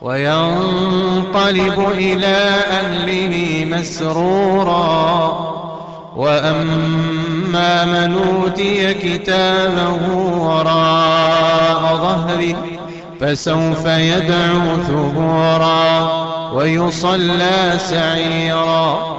وينقلب إلى أهله مسرورا. وأما من أوتي كتابه وراء ظهره فسوف يدعو ثبورا ويصلى سعيرا.